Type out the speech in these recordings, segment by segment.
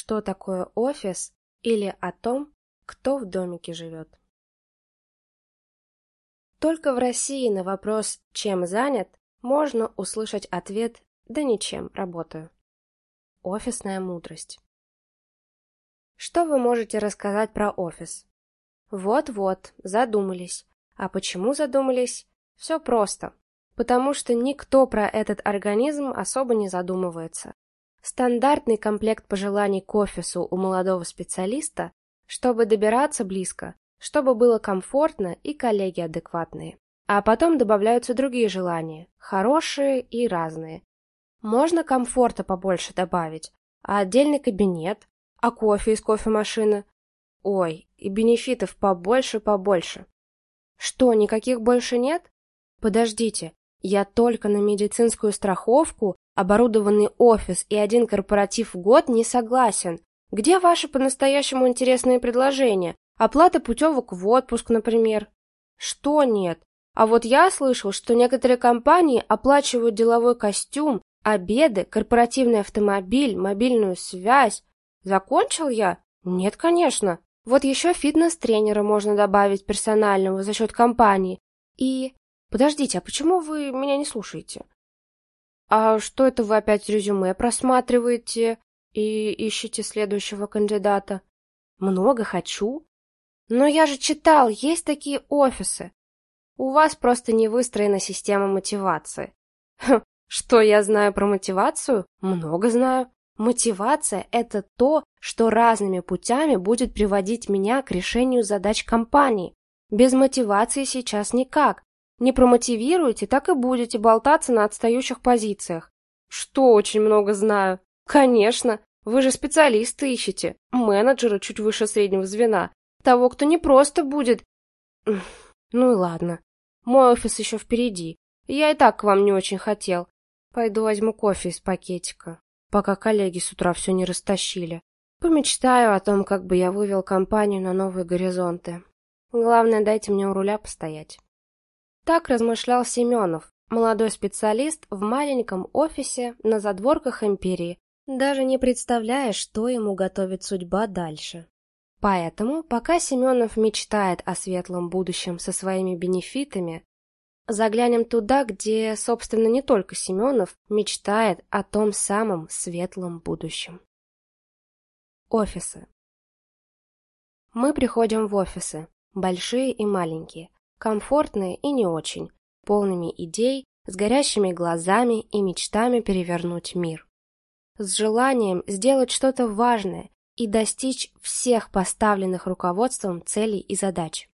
что такое офис или о том, кто в домике живет. Только в России на вопрос «чем занят?» можно услышать ответ «да ничем, работаю». Офисная мудрость. Что вы можете рассказать про офис? Вот-вот, задумались. А почему задумались? Все просто. Потому что никто про этот организм особо не задумывается. Стандартный комплект пожеланий к офису у молодого специалиста, чтобы добираться близко, чтобы было комфортно и коллеги адекватные. А потом добавляются другие желания, хорошие и разные. Можно комфорта побольше добавить, а отдельный кабинет, а кофе из кофемашины. Ой, и бенефитов побольше-побольше. Что, никаких больше нет? Подождите, я только на медицинскую страховку, оборудованный офис и один корпоратив в год не согласен. Где ваши по-настоящему интересные предложения? Оплата путевок в отпуск, например. Что нет? А вот я слышал, что некоторые компании оплачивают деловой костюм, обеды, корпоративный автомобиль, мобильную связь. Закончил я? Нет, конечно. Вот еще фитнес-тренера можно добавить персонального за счет компании. И... Подождите, а почему вы меня не слушаете? А что это вы опять резюме просматриваете и ищете следующего кандидата? Много хочу. Но я же читал, есть такие офисы. У вас просто не выстроена система мотивации. Хм, что я знаю про мотивацию? Много знаю. Мотивация – это то, что разными путями будет приводить меня к решению задач компании. Без мотивации сейчас никак. Не промотивируете, так и будете болтаться на отстающих позициях. Что очень много знаю. Конечно, вы же специалисты ищете, менеджера чуть выше среднего звена, того, кто не просто будет... Ну и ладно. Мой офис еще впереди. Я и так к вам не очень хотел. Пойду возьму кофе из пакетика пока коллеги с утра все не растащили. Помечтаю о том, как бы я вывел компанию на новые горизонты. Главное, дайте мне у руля постоять. Так размышлял Семенов, молодой специалист в маленьком офисе на задворках империи, даже не представляя, что ему готовит судьба дальше. Поэтому, пока Семенов мечтает о светлом будущем со своими бенефитами, Заглянем туда, где, собственно, не только Семенов мечтает о том самом светлом будущем. Офисы. Мы приходим в офисы, большие и маленькие, комфортные и не очень, полными идей, с горящими глазами и мечтами перевернуть мир. С желанием сделать что-то важное и достичь всех поставленных руководством целей и задач.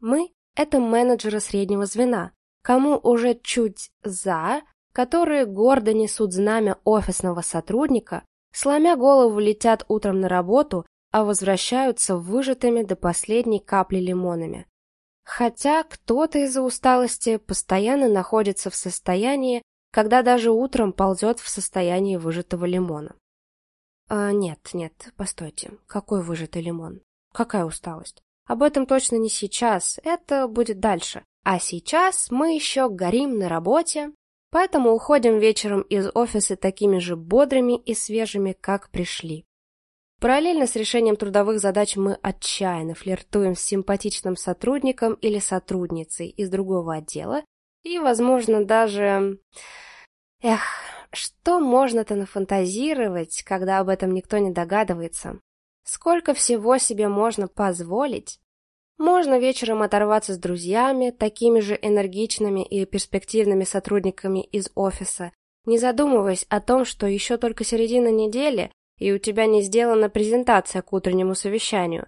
Мы – это менеджеры среднего звена, кому уже чуть за, которые гордо несут знамя офисного сотрудника, сломя голову летят утром на работу, а возвращаются выжатыми до последней капли лимонами. Хотя кто-то из-за усталости постоянно находится в состоянии, когда даже утром ползет в состоянии выжатого лимона. А, нет, нет, постойте, какой выжатый лимон? Какая усталость? Об этом точно не сейчас, это будет дальше. А сейчас мы еще горим на работе, поэтому уходим вечером из офиса такими же бодрыми и свежими, как пришли. Параллельно с решением трудовых задач мы отчаянно флиртуем с симпатичным сотрудником или сотрудницей из другого отдела и, возможно, даже... Эх, что можно-то нафантазировать, когда об этом никто не догадывается? Сколько всего себе можно позволить, можно вечером оторваться с друзьями, такими же энергичными и перспективными сотрудниками из офиса, не задумываясь о том, что еще только середина недели, и у тебя не сделана презентация к утреннему совещанию.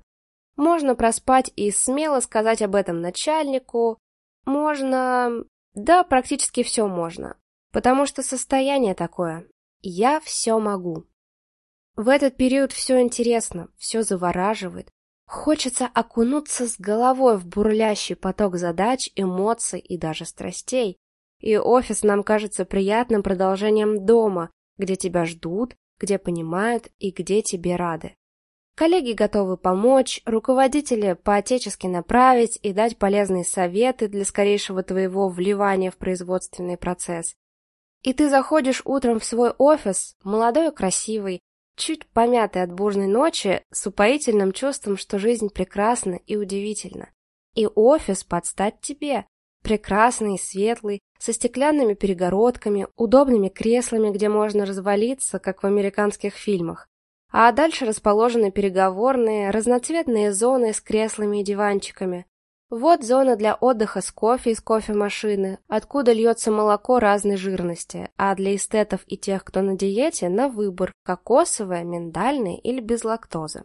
Можно проспать и смело сказать об этом начальнику. Можно... Да, практически все можно. Потому что состояние такое. Я все могу. В этот период все интересно, все завораживает, Хочется окунуться с головой в бурлящий поток задач, эмоций и даже страстей. И офис нам кажется приятным продолжением дома, где тебя ждут, где понимают и где тебе рады. Коллеги готовы помочь, руководители по-отечески направить и дать полезные советы для скорейшего твоего вливания в производственный процесс. И ты заходишь утром в свой офис, молодой и красивый, чуть помятый от бурной ночи, с упоительным чувством, что жизнь прекрасна и удивительна. И офис под стать тебе. Прекрасный, светлый, со стеклянными перегородками, удобными креслами, где можно развалиться, как в американских фильмах. А дальше расположены переговорные, разноцветные зоны с креслами и диванчиками. Вот зона для отдыха с кофе из кофемашины, откуда льется молоко разной жирности, а для эстетов и тех, кто на диете, на выбор – кокосовое, миндальное или без лактозы.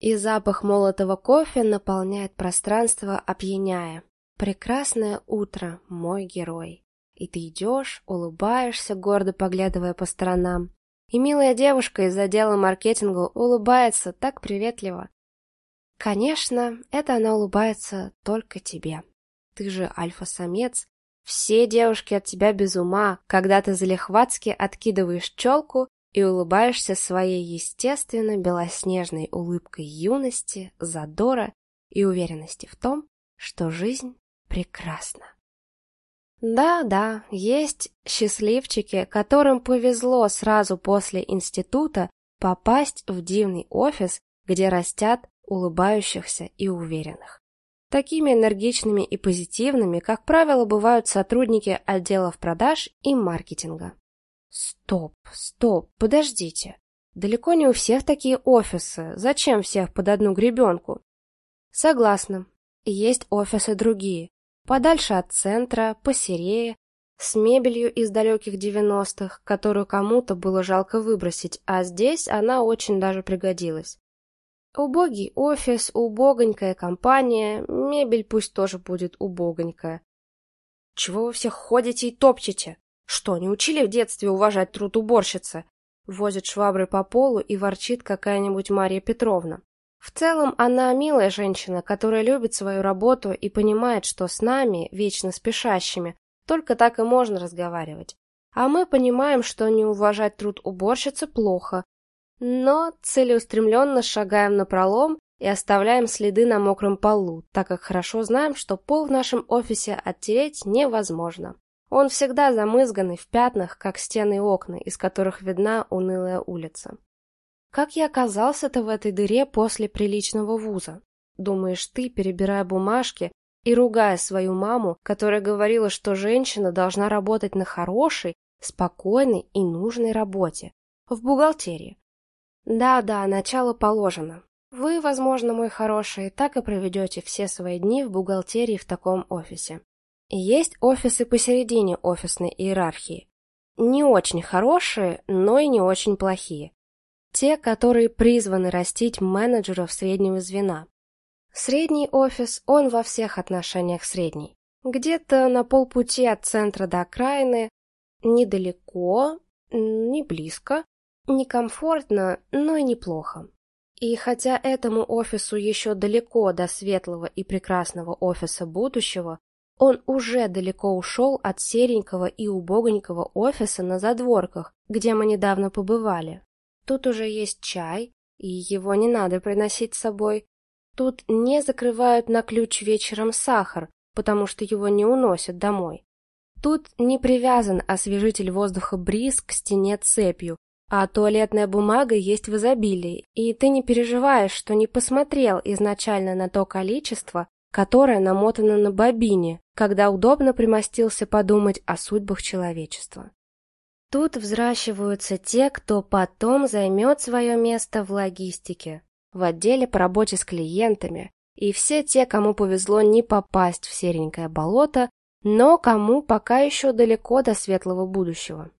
И запах молотого кофе наполняет пространство, опьяняя. Прекрасное утро, мой герой. И ты идешь, улыбаешься, гордо поглядывая по сторонам. И милая девушка из отдела маркетинга улыбается так приветливо. Конечно, это она улыбается только тебе. Ты же альфа-самец. Все девушки от тебя без ума, когда ты залихватски откидываешь челку и улыбаешься своей естественно белоснежной улыбкой юности, задора и уверенности в том, что жизнь прекрасна. Да-да, есть счастливчики, которым повезло сразу после института попасть в дивный офис, где растят улыбающихся и уверенных. Такими энергичными и позитивными, как правило, бывают сотрудники отделов продаж и маркетинга. Стоп, стоп, подождите. Далеко не у всех такие офисы. Зачем всех под одну гребенку? Согласна. Есть офисы другие. Подальше от центра, посерее, с мебелью из далеких девяностых, которую кому-то было жалко выбросить, а здесь она очень даже пригодилась. Убогий офис, убогонькая компания, мебель пусть тоже будет убогонькая. Чего вы все ходите и топчете? Что, не учили в детстве уважать труд уборщицы? Возит швабры по полу и ворчит какая-нибудь Мария Петровна. В целом, она милая женщина, которая любит свою работу и понимает, что с нами, вечно спешащими, только так и можно разговаривать. А мы понимаем, что не уважать труд уборщицы плохо, но целеустремленно шагаем на пролом и оставляем следы на мокром полу, так как хорошо знаем, что пол в нашем офисе оттереть невозможно. Он всегда замызганный в пятнах, как стены и окна, из которых видна унылая улица. Как я оказался-то в этой дыре после приличного вуза? Думаешь ты, перебирая бумажки и ругая свою маму, которая говорила, что женщина должна работать на хорошей, спокойной и нужной работе, в бухгалтерии, да-да, начало положено. Вы, возможно, мой хороший, так и проведете все свои дни в бухгалтерии в таком офисе. Есть офисы посередине офисной иерархии. Не очень хорошие, но и не очень плохие. Те, которые призваны растить менеджеров среднего звена. Средний офис, он во всех отношениях средний. Где-то на полпути от центра до окраины, недалеко, не близко, Некомфортно, но и неплохо. И хотя этому офису еще далеко до светлого и прекрасного офиса будущего, он уже далеко ушел от серенького и убогонького офиса на задворках, где мы недавно побывали. Тут уже есть чай, и его не надо приносить с собой. Тут не закрывают на ключ вечером сахар, потому что его не уносят домой. Тут не привязан освежитель воздуха бриз к стене цепью, а туалетная бумага есть в изобилии, и ты не переживаешь, что не посмотрел изначально на то количество, которое намотано на бобине, когда удобно примостился подумать о судьбах человечества. Тут взращиваются те, кто потом займет свое место в логистике, в отделе по работе с клиентами, и все те, кому повезло не попасть в серенькое болото, но кому пока еще далеко до светлого будущего.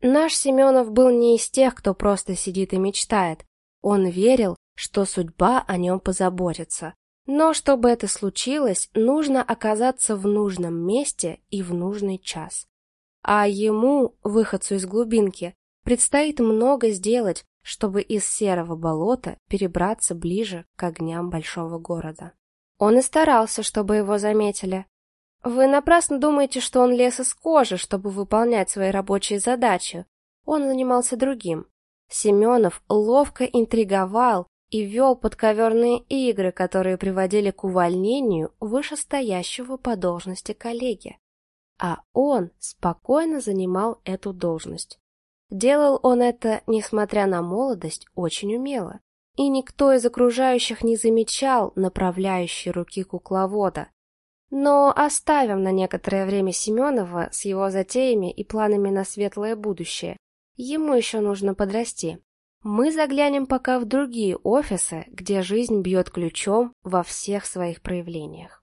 Наш Семенов был не из тех, кто просто сидит и мечтает. Он верил, что судьба о нем позаботится. Но чтобы это случилось, нужно оказаться в нужном месте и в нужный час. А ему, выходцу из глубинки, предстоит много сделать, чтобы из серого болота перебраться ближе к огням большого города. Он и старался, чтобы его заметили. Вы напрасно думаете, что он лез из кожи, чтобы выполнять свои рабочие задачи. Он занимался другим. Семенов ловко интриговал и вел подковерные игры, которые приводили к увольнению вышестоящего по должности коллеги. А он спокойно занимал эту должность. Делал он это, несмотря на молодость, очень умело. И никто из окружающих не замечал направляющей руки кукловода. Но оставим на некоторое время Семенова с его затеями и планами на светлое будущее. Ему еще нужно подрасти. Мы заглянем пока в другие офисы, где жизнь бьет ключом во всех своих проявлениях.